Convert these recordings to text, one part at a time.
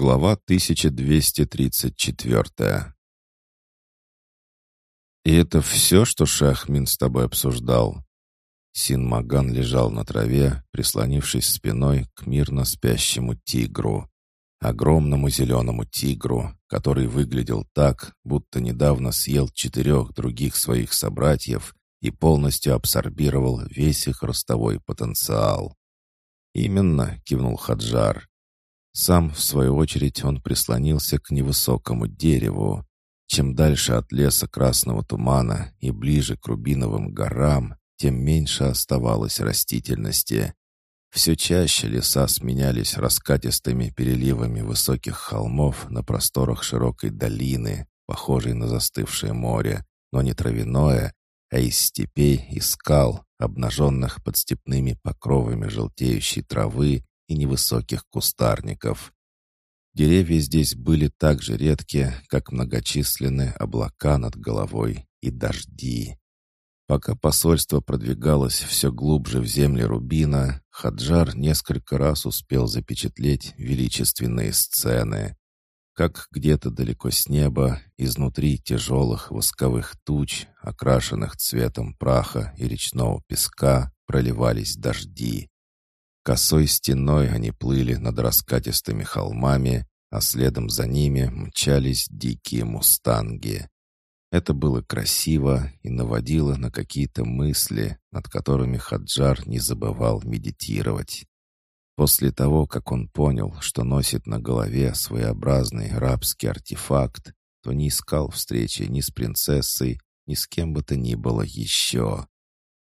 Глава 1234 «И это все, что Шахмин с тобой обсуждал?» Син Маган лежал на траве, прислонившись спиной к мирно спящему тигру. Огромному зеленому тигру, который выглядел так, будто недавно съел четырех других своих собратьев и полностью абсорбировал весь их ростовой потенциал. «Именно», — кивнул Хаджар. Сам, в свою очередь, он прислонился к невысокому дереву. Чем дальше от леса красного тумана и ближе к Рубиновым горам, тем меньше оставалось растительности. Все чаще леса сменялись раскатистыми переливами высоких холмов на просторах широкой долины, похожей на застывшее море, но не травяное, а из степей и скал, обнаженных под степными покровами желтеющей травы и невысоких кустарников. Деревья здесь были так же редки, как многочисленные облака над головой и дожди. Пока посольство продвигалось все глубже в земли Рубина, Хаджар несколько раз успел запечатлеть величественные сцены. Как где-то далеко с неба, изнутри тяжелых восковых туч, окрашенных цветом праха и речного песка, проливались дожди. Косой стеной они плыли над раскатистыми холмами, а следом за ними мчались дикие мустанги. Это было красиво и наводило на какие-то мысли, над которыми Хаджар не забывал медитировать. После того, как он понял, что носит на голове своеобразный рабский артефакт, то не искал встречи ни с принцессой, ни с кем бы то ни было еще.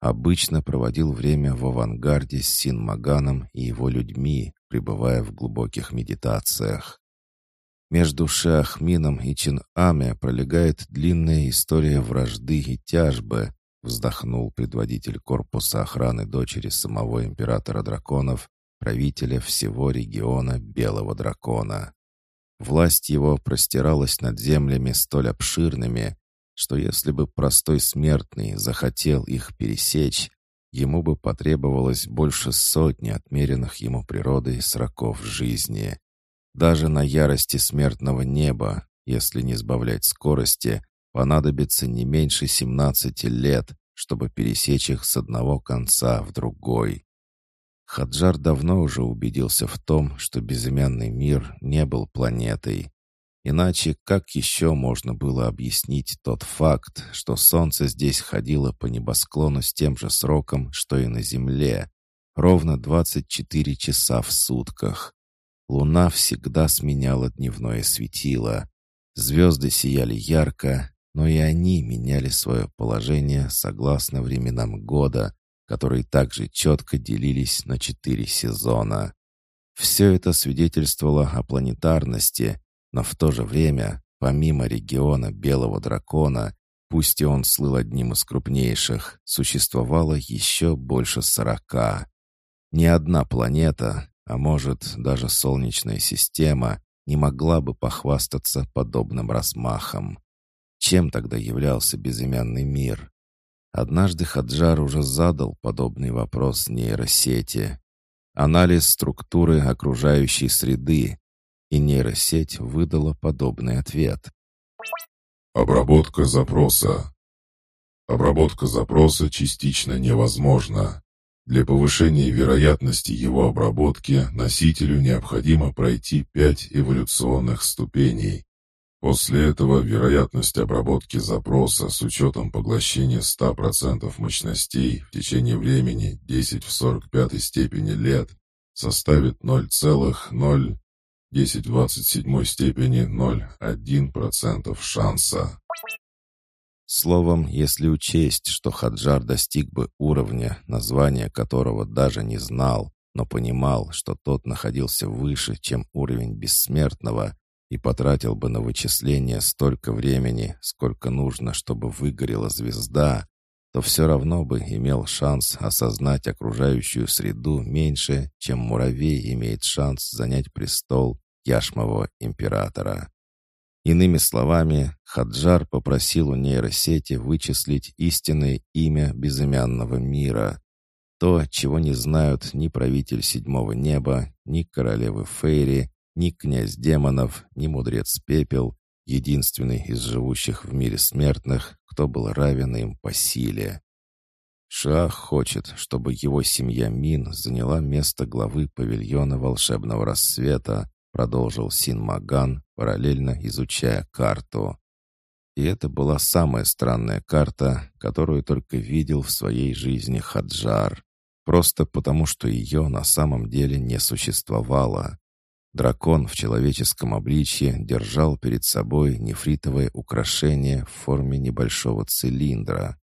Обычно проводил время в авангарде с Синмаганом и его людьми, пребывая в глубоких медитациях. Между Шахмином и Чин-Аме пролегает длинная история вражды и тяжбы, вздохнул предводитель корпуса охраны дочери самого императора драконов, правителя всего региона Белого Дракона. Власть его простиралась над землями столь обширными, что если бы простой смертный захотел их пересечь, ему бы потребовалось больше сотни отмеренных ему природой сроков жизни. Даже на ярости смертного неба, если не сбавлять скорости, понадобится не меньше 17 лет, чтобы пересечь их с одного конца в другой. Хаджар давно уже убедился в том, что безымянный мир не был планетой, Иначе как еще можно было объяснить тот факт, что солнце здесь ходило по небосклону с тем же сроком, что и на Земле, ровно 24 часа в сутках. Луна всегда сменяла дневное светило. Звезды сияли ярко, но и они меняли свое положение согласно временам года, которые также четко делились на четыре сезона. Все это свидетельствовало о планетарности, но в то же время, помимо региона Белого Дракона, пусть и он слыл одним из крупнейших, существовало еще больше сорока. Ни одна планета, а может даже Солнечная система, не могла бы похвастаться подобным размахом. Чем тогда являлся безымянный мир? Однажды Хаджар уже задал подобный вопрос нейросети. Анализ структуры окружающей среды, и нейросеть выдала подобный ответ. Обработка запроса. Обработка запроса частично невозможна. Для повышения вероятности его обработки носителю необходимо пройти пять эволюционных ступеней. После этого вероятность обработки запроса с учетом поглощения 100% мощностей в течение времени 10 в 45 степени лет составит 0,0 10 в 27 степени 0,1% шанса. Словом, если учесть, что Хаджар достиг бы уровня, название которого даже не знал, но понимал, что тот находился выше, чем уровень бессмертного, и потратил бы на вычисление столько времени, сколько нужно, чтобы выгорела звезда, то все равно бы имел шанс осознать окружающую среду меньше, чем муравей имеет шанс занять престол яшмового императора. Иными словами, Хаджар попросил у нейросети вычислить истинное имя безымянного мира, то, чего не знают ни правитель седьмого неба, ни королевы Фейри, Ни князь демонов, ни мудрец пепел, единственный из живущих в мире смертных, кто был равен им по силе. Шах хочет, чтобы его семья Мин заняла место главы павильона волшебного рассвета, продолжил Син Маган, параллельно изучая карту. И это была самая странная карта, которую только видел в своей жизни Хаджар. Просто потому, что ее на самом деле не существовало. Дракон в человеческом обличье держал перед собой нефритовое украшение в форме небольшого цилиндра.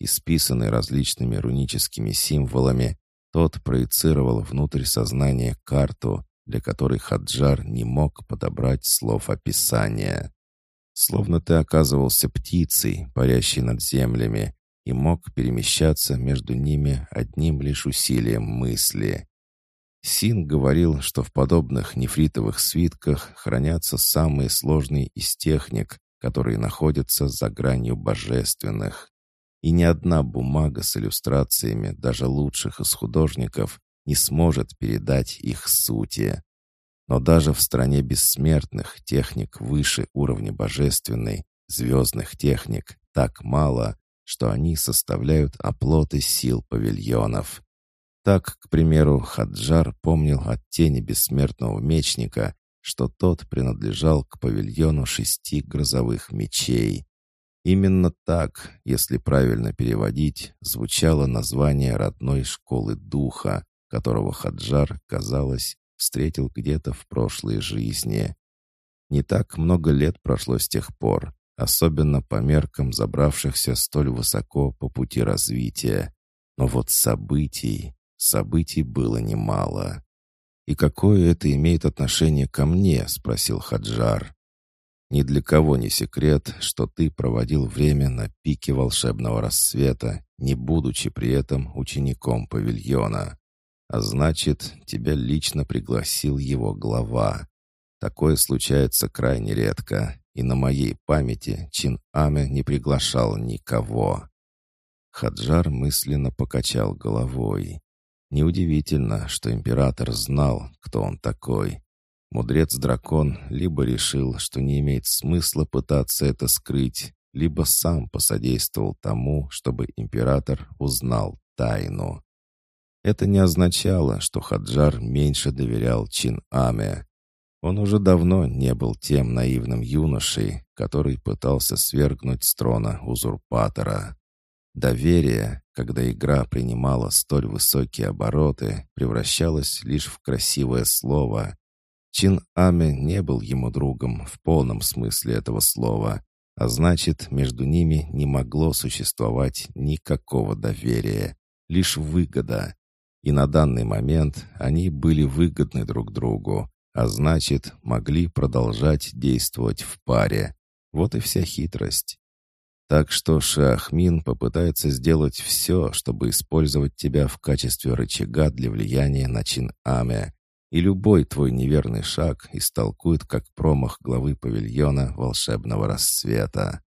Исписанный различными руническими символами, тот проецировал внутрь сознания карту, для которой Хаджар не мог подобрать слов описания. Словно ты оказывался птицей, парящей над землями, и мог перемещаться между ними одним лишь усилием мысли. Син говорил, что в подобных нефритовых свитках хранятся самые сложные из техник, которые находятся за гранью божественных. И ни одна бумага с иллюстрациями, даже лучших из художников, не сможет передать их сути. Но даже в стране бессмертных техник выше уровня божественной, звездных техник, так мало, что они составляют оплоты сил павильонов. Так, к примеру, Хаджар помнил от тени бессмертного мечника, что тот принадлежал к павильону шести грозовых мечей. Именно так, если правильно переводить, звучало название родной школы духа, которого Хаджар, казалось, встретил где-то в прошлой жизни. Не так много лет прошло с тех пор, особенно по меркам забравшихся столь высоко по пути развития. Но вот событий, событий было немало. «И какое это имеет отношение ко мне?» — спросил Хаджар. «Ни для кого не секрет, что ты проводил время на пике волшебного рассвета, не будучи при этом учеником павильона. А значит, тебя лично пригласил его глава. Такое случается крайне редко, и на моей памяти Чин Аме не приглашал никого. Хаджар мысленно покачал головой. Неудивительно, что император знал, кто он такой. Мудрец-дракон либо решил, что не имеет смысла пытаться это скрыть, либо сам посодействовал тому, чтобы император узнал тайну. Это не означало, что Хаджар меньше доверял Чин Аме. Он уже давно не был тем наивным юношей, который пытался свергнуть с трона узурпатора. Доверие, когда игра принимала столь высокие обороты, превращалось лишь в красивое слово. Чин Аме не был ему другом в полном смысле этого слова, а значит, между ними не могло существовать никакого доверия, лишь выгода. И на данный момент они были выгодны друг другу, а значит, могли продолжать действовать в паре. Вот и вся хитрость. Так что Шахмин попытается сделать все, чтобы использовать тебя в качестве рычага для влияния на чин Аме, и любой твой неверный шаг истолкует как промах главы павильона волшебного рассвета.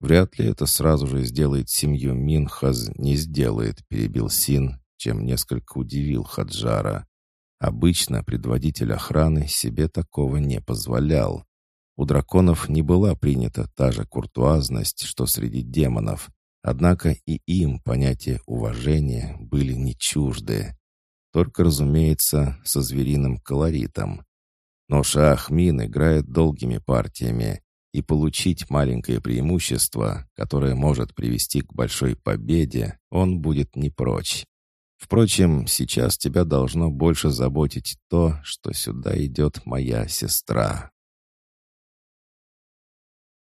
Вряд ли это сразу же сделает семью Минхаз, не сделает, перебил Син, чем несколько удивил Хаджара. Обычно предводитель охраны себе такого не позволял. У драконов не была принята та же куртуазность, что среди демонов, однако и им понятия уважения были не чужды. Только, разумеется, со звериным колоритом. Но Шахмин играет долгими партиями, и получить маленькое преимущество, которое может привести к большой победе, он будет не прочь. Впрочем, сейчас тебя должно больше заботить то, что сюда идет моя сестра.